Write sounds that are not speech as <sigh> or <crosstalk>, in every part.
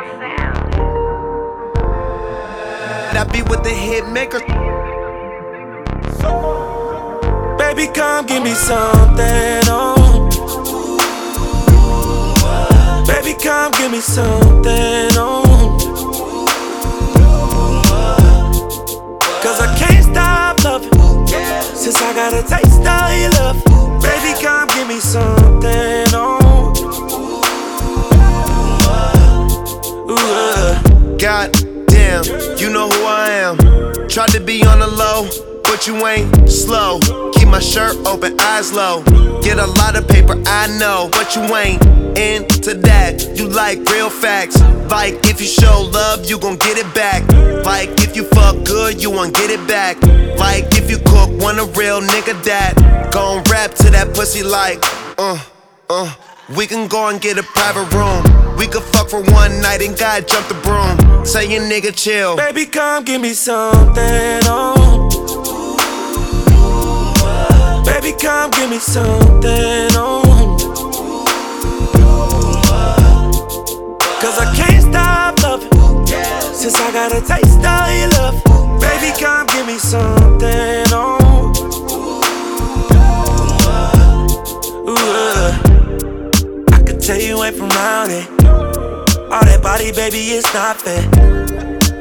I be with the hit maker. Baby, come give me something, oh. Baby, come give me something, oh. Cause I can't stop loving. Since I got a taste of your love. Baby, come give me something, Tried to be on the low, but you ain't slow. Keep my shirt open, eyes low. Get a lot of paper, I know, but you ain't into that. You like real facts. Like if you show love, you gon' get it back. Like if you fuck good, you won't get it back. Like if you cook, want a real nigga that gon' rap to that pussy like, uh, uh. We can go and get a private room. We could fuck for one night and God jump the broom. Say your nigga chill. Baby, come give me something, oh. Baby, come give me something, oh. Cause I can't stop loving. Since I got a taste of your love. Baby, come give me something, tell you ain't from around it. All that body, baby, it's not fair.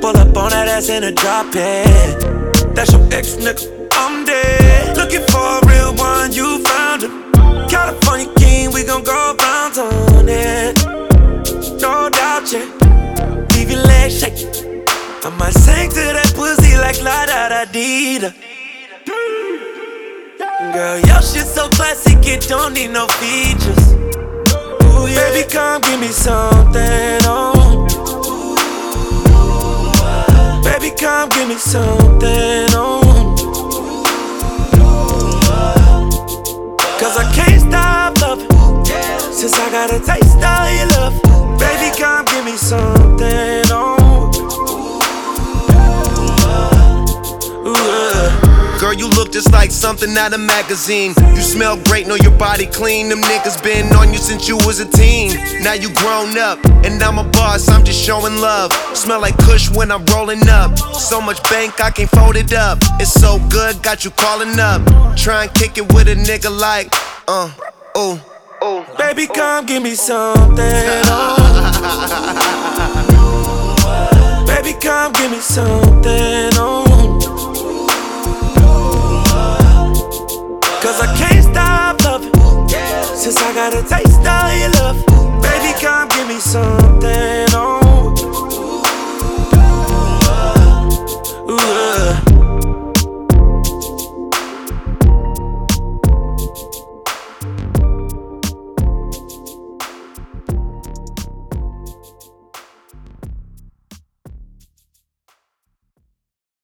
Pull up on that ass in a drop it. That's your ex nigga, I'm dead. Looking for a real one, you found him. California king, we gon' go bounce on it. No doubt, yeah. Leave your legs shaking. I might sing to that pussy like la da da dee da. Girl, your shit so classic, it don't need no features. Yeah. Baby, come give me something, oh. Baby, come give me something, oh. Cause I can't stop loving. Since I got a taste of you look just like something out of magazine. You smell great, know your body clean. Them niggas been on you since you was a teen. Now you grown up, and I'm a boss, I'm just showing love. Smell like Kush when I'm rolling up. So much bank, I can't fold it up. It's so good, got you calling up. Try and kick it with a nigga like, uh, oh, oh. Baby, come give me something, oh. <laughs> Baby, come give me something, since I got a taste of your love. Baby, come give me some.